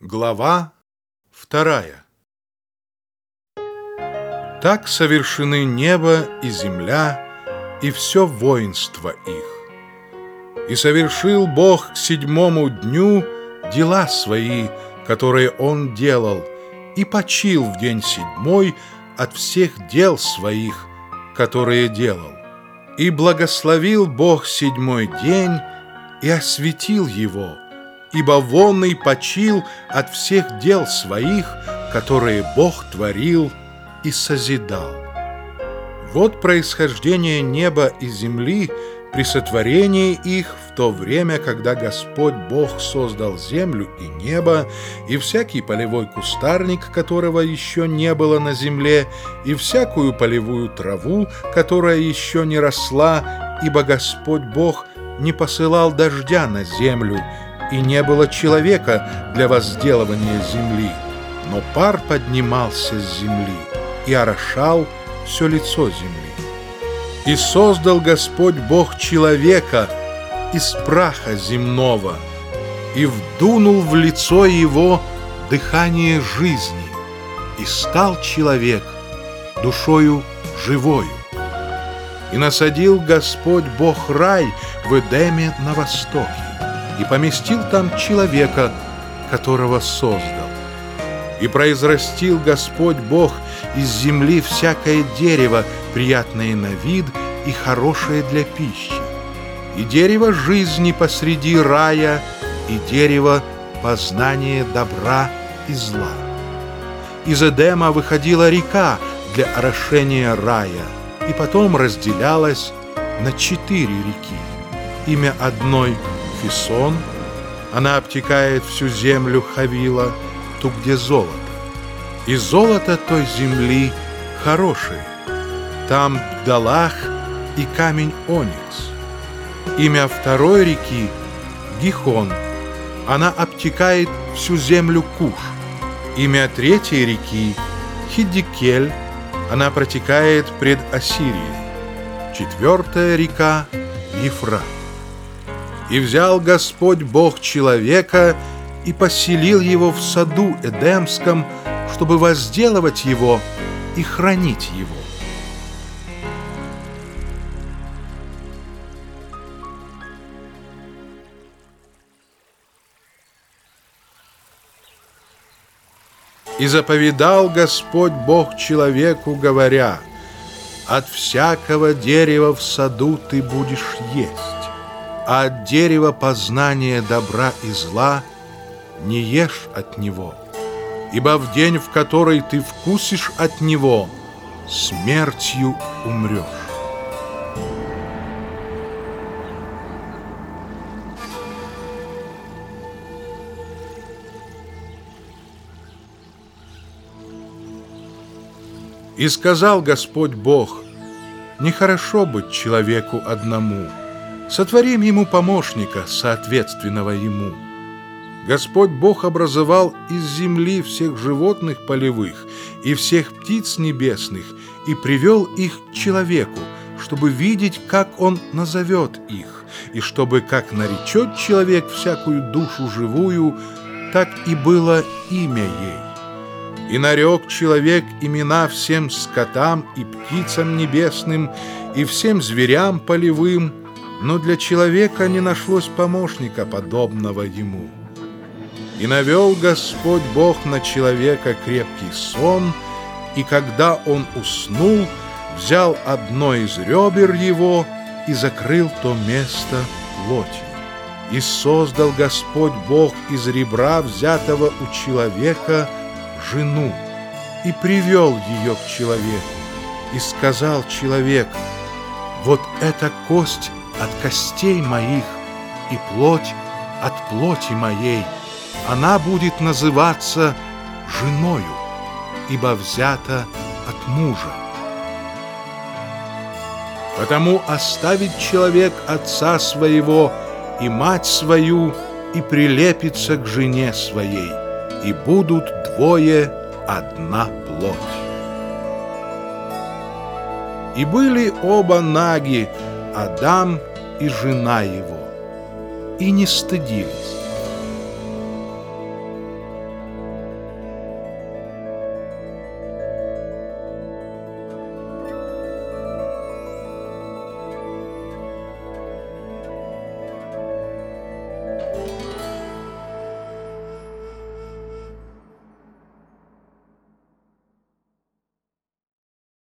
Глава вторая Так совершены небо и земля, и все воинство их. И совершил Бог к седьмому дню дела свои, которые Он делал, и почил в день седьмой от всех дел своих, которые делал. И благословил Бог седьмой день и осветил его – ибо вонный почил от всех дел своих, которые Бог творил и созидал. Вот происхождение неба и земли при сотворении их в то время, когда Господь Бог создал землю и небо, и всякий полевой кустарник, которого еще не было на земле, и всякую полевую траву, которая еще не росла, ибо Господь Бог не посылал дождя на землю, и не было человека для возделывания земли, но пар поднимался с земли и орошал все лицо земли. И создал Господь Бог человека из праха земного и вдунул в лицо его дыхание жизни, и стал человек душою живою. И насадил Господь Бог рай в Эдеме на востоке и поместил там человека, которого создал. И произрастил Господь Бог из земли всякое дерево, приятное на вид и хорошее для пищи, и дерево жизни посреди рая, и дерево познания добра и зла. Из Эдема выходила река для орошения рая, и потом разделялась на четыре реки. Имя одной — Фисон, она обтекает всю землю Хавила, ту, где золото. И золото той земли хорошее. Там Далах и камень Оникс. Имя второй реки — Гихон. Она обтекает всю землю Куш. Имя третьей реки — Хидикель. Она протекает пред Ассирией. Четвертая река — Ефрат. И взял Господь Бог человека и поселил его в саду Эдемском, чтобы возделывать его и хранить его. И заповедал Господь Бог человеку, говоря, «От всякого дерева в саду ты будешь есть, а от дерева познания добра и зла не ешь от него, ибо в день, в который ты вкусишь от него, смертью умрешь. И сказал Господь Бог, нехорошо быть человеку одному, Сотворим ему помощника, соответственного ему. Господь Бог образовал из земли всех животных полевых и всех птиц небесных и привел их к человеку, чтобы видеть, как он назовет их, и чтобы, как наречет человек всякую душу живую, так и было имя ей. И нарек человек имена всем скотам и птицам небесным, и всем зверям полевым, но для человека не нашлось помощника, подобного ему. И навел Господь Бог на человека крепкий сон, и когда он уснул, взял одно из ребер его и закрыл то место плотью. И создал Господь Бог из ребра, взятого у человека, жену, и привел ее к человеку, и сказал человек, «Вот эта кость от костей моих и плоть от плоти моей. Она будет называться женою, ибо взята от мужа. Потому оставит человек отца своего и мать свою и прилепится к жене своей, и будут двое одна плоть. И были оба наги, Адам и жена его, и не стыдились.